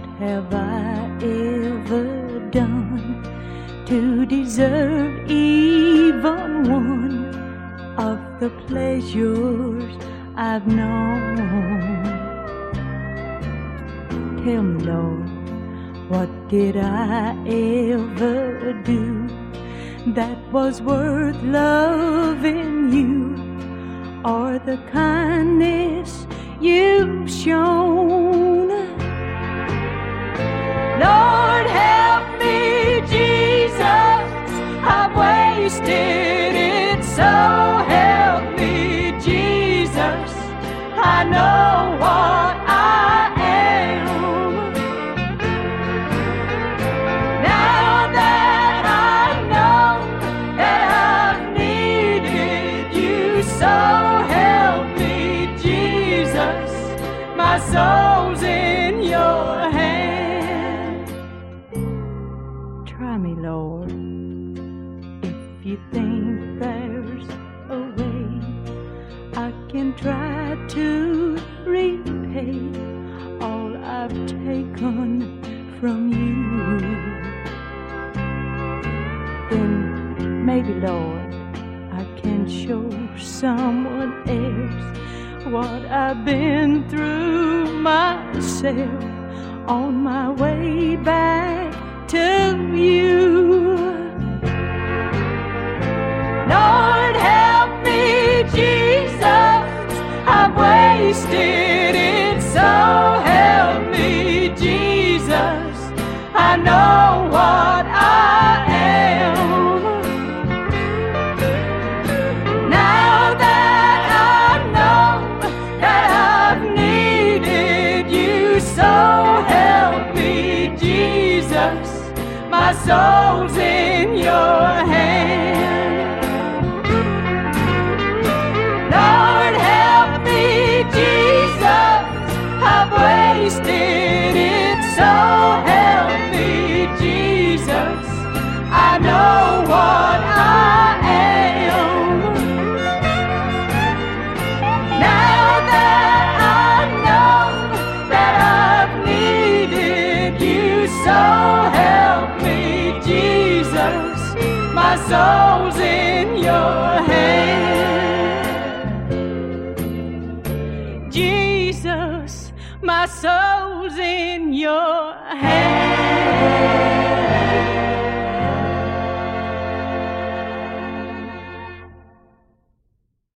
What have I ever done to deserve even one of the pleasures I've known? Tell me, Lord, what did I ever do that was worth loving you or the kindness you've shown? Wasted it, so help me, Jesus. I know what I am. Now that I know that I've needed you, so help me, Jesus. My soul's you think there's a way I can try to repay all I've taken from you. Then maybe, Lord, I can show someone else what I've been through myself on my way back to Jesus. I've wasted it, so help me, Jesus. I know what I am. Now that I know that I've needed you, so help me, Jesus. My soul's in your soul's in your hand. Jesus, my soul's in your hand.